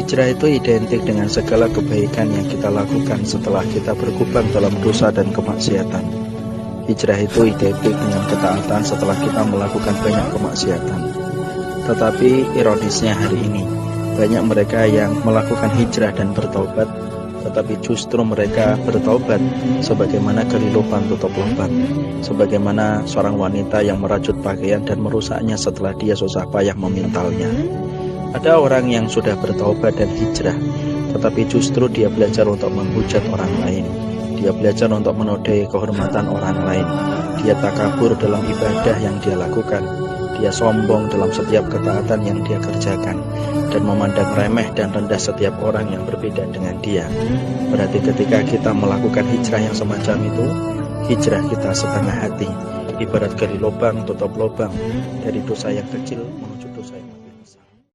Hijrah itu identik dengan segala kebaikan yang kita lakukan setelah kita berkubang dalam dosa dan kemaksiatan. Hijrah itu identik dengan ketaatan setelah kita melakukan banyak kemaksiatan. Tetapi ironisnya hari ini, banyak mereka yang melakukan hijrah dan bertobat, tetapi justru mereka bertobat sebagaimana lubang tutup lubang, sebagaimana seorang wanita yang merajut pakaian dan merusaknya setelah dia susah payah memintalnya. Ada orang yang sudah bertobat dan hijrah, tetapi justru dia belajar untuk menghujat orang lain. Dia belajar untuk menodai kehormatan orang lain. Dia takabur dalam ibadah yang dia lakukan. Dia sombong dalam setiap ketaatan yang dia kerjakan dan memandang remeh dan rendah setiap orang yang berbeda dengan dia. Berarti ketika kita melakukan hijrah yang semacam itu, hijrah kita setengah hati, ibarat gali lubang tutup lubang dari dosa yang kecil